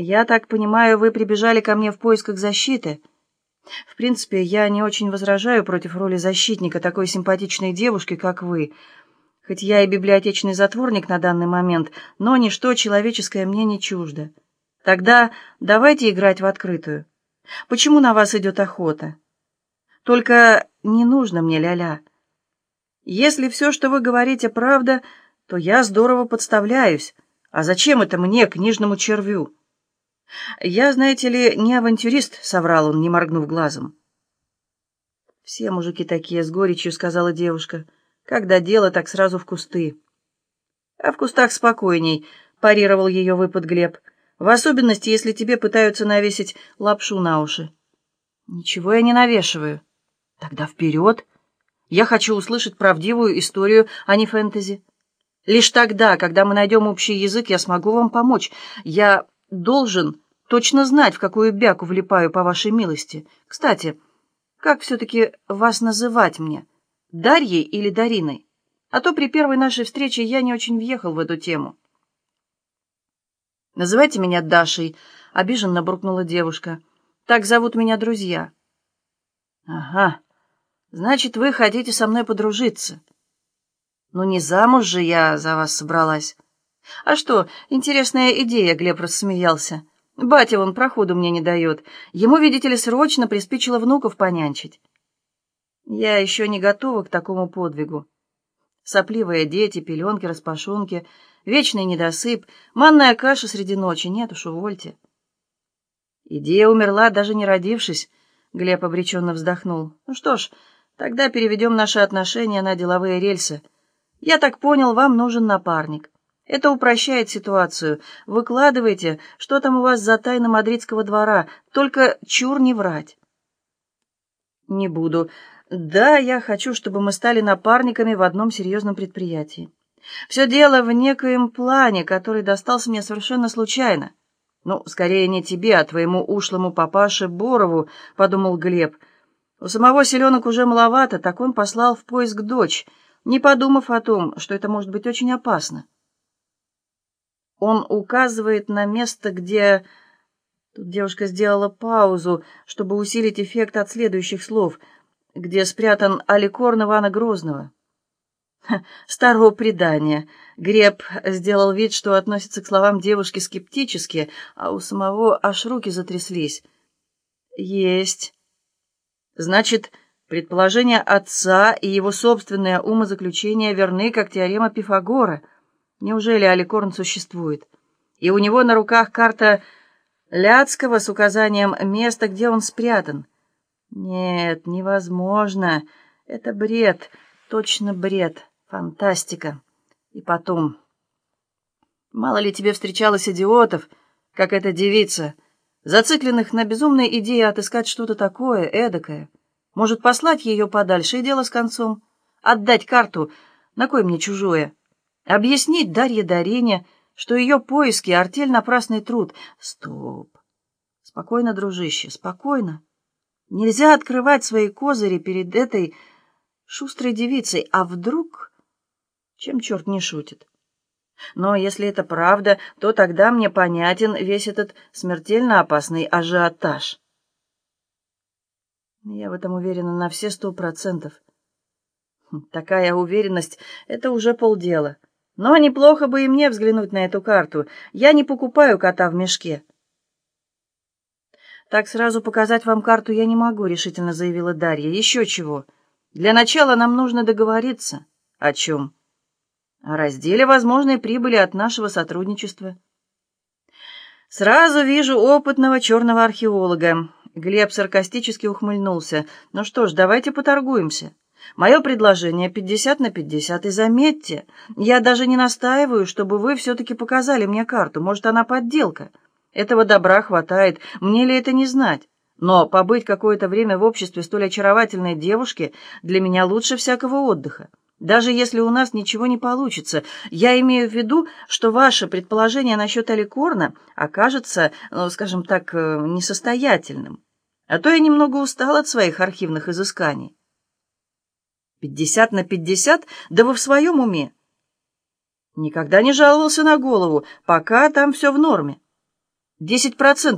«Я так понимаю, вы прибежали ко мне в поисках защиты?» «В принципе, я не очень возражаю против роли защитника такой симпатичной девушки, как вы. Хоть я и библиотечный затворник на данный момент, но ничто человеческое мне не чуждо. Тогда давайте играть в открытую. Почему на вас идет охота? Только не нужно мне ля-ля. Если все, что вы говорите, правда, то я здорово подставляюсь. А зачем это мне, книжному червю?» «Я, знаете ли, не авантюрист», — соврал он, не моргнув глазом. «Все мужики такие, — с горечью сказала девушка. Когда дело, так сразу в кусты». «А в кустах спокойней», — парировал ее выпад Глеб. «В особенности, если тебе пытаются навесить лапшу на уши». «Ничего я не навешиваю». «Тогда вперед! Я хочу услышать правдивую историю, а не фэнтези. Лишь тогда, когда мы найдем общий язык, я смогу вам помочь. Я должен точно знать, в какую бяку влипаю по вашей милости. Кстати, как все-таки вас называть мне? Дарьей или Дариной? А то при первой нашей встрече я не очень въехал в эту тему. «Называйте меня Дашей», — обиженно буркнула девушка. «Так зовут меня друзья». «Ага, значит, вы хотите со мной подружиться». «Ну не замуж же я за вас собралась». «А что, интересная идея», — Глеб рассмеялся. «Батя вон проходу мне не дает. Ему, видите ли, срочно приспичило внуков понянчить». «Я еще не готова к такому подвигу. Сопливые дети, пеленки, распашонки, вечный недосып, манная каша среди ночи. Нет уж, увольте». «Идея умерла, даже не родившись», — Глеб обреченно вздохнул. «Ну что ж, тогда переведем наши отношения на деловые рельсы. Я так понял, вам нужен напарник». Это упрощает ситуацию. Выкладывайте, что там у вас за тайна мадридского двора, только чур не врать. Не буду. Да, я хочу, чтобы мы стали напарниками в одном серьезном предприятии. Все дело в некоем плане, который достался мне совершенно случайно. Ну, скорее не тебе, а твоему ушлому папаше Борову, подумал Глеб. У самого селенок уже маловато, так он послал в поиск дочь, не подумав о том, что это может быть очень опасно. Он указывает на место, где... Тут девушка сделала паузу, чтобы усилить эффект от следующих слов, где спрятан аликорн Ивана Грозного. Старого предания. Греб сделал вид, что относится к словам девушки скептически, а у самого аж руки затряслись. Есть. Значит, предположения отца и его собственное умозаключение верны, как теорема Пифагора — Неужели Аликорн существует? И у него на руках карта Ляцкого с указанием места, где он спрятан. Нет, невозможно. Это бред, точно бред, фантастика. И потом... Мало ли тебе встречалось идиотов, как эта девица, зацикленных на безумной идее отыскать что-то такое, эдакое. Может, послать ее подальше, и дело с концом. Отдать карту, на кой мне чужое? Объяснить Дарье Дарине, что ее поиски — артель напрасный труд. Стоп. Спокойно, дружище, спокойно. Нельзя открывать свои козыри перед этой шустрой девицей. А вдруг... Чем черт не шутит? Но если это правда, то тогда мне понятен весь этот смертельно опасный ажиотаж. Я в этом уверена на все сто процентов. Хм, такая уверенность — это уже полдела. Но неплохо бы и мне взглянуть на эту карту. Я не покупаю кота в мешке. «Так сразу показать вам карту я не могу», — решительно заявила Дарья. «Еще чего. Для начала нам нужно договориться». «О чем?» «О разделе возможной прибыли от нашего сотрудничества». «Сразу вижу опытного черного археолога». Глеб саркастически ухмыльнулся. «Ну что ж, давайте поторгуемся». Мое предложение 50 на 50, и заметьте, я даже не настаиваю, чтобы вы все-таки показали мне карту, может, она подделка. Этого добра хватает, мне ли это не знать? Но побыть какое-то время в обществе столь очаровательной девушки для меня лучше всякого отдыха. Даже если у нас ничего не получится, я имею в виду, что ваше предположение насчет Аликорна окажется, ну, скажем так, э, несостоятельным. А то я немного устал от своих архивных изысканий. Пятьдесят на пятьдесят? Да вы в своем уме? Никогда не жаловался на голову, пока там все в норме. Десять процентов